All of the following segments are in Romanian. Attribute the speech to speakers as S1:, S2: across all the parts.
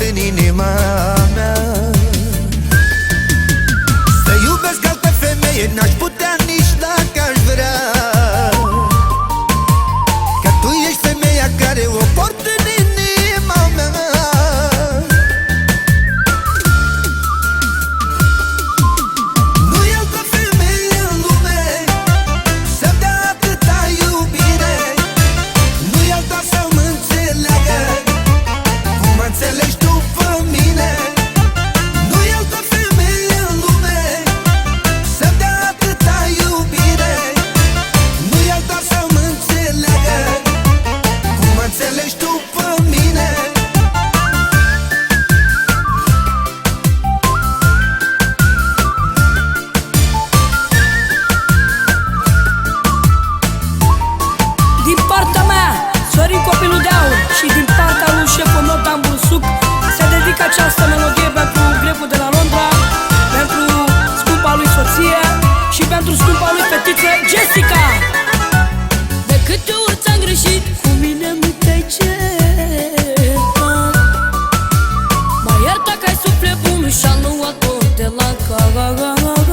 S1: în inima go, go, go, go.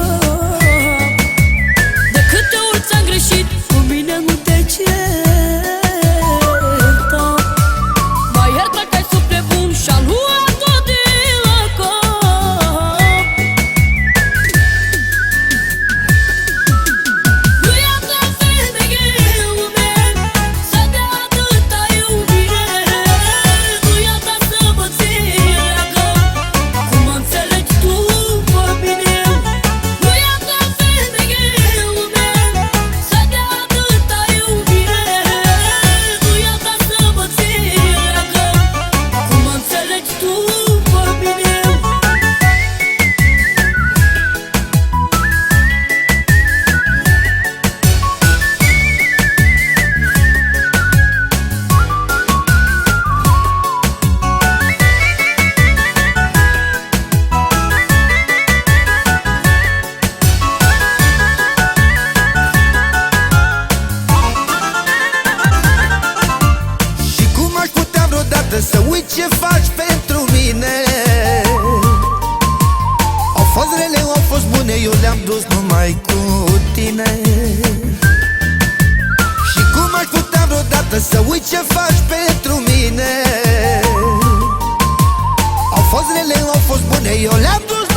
S1: ce faci pentru mine? Au fost rele, au fost bune Eu le-am dus numai cu tine. Și cum aș putea vreodată Să uit ce faci pentru mine? Au fost rele, au fost bune Eu le-am dus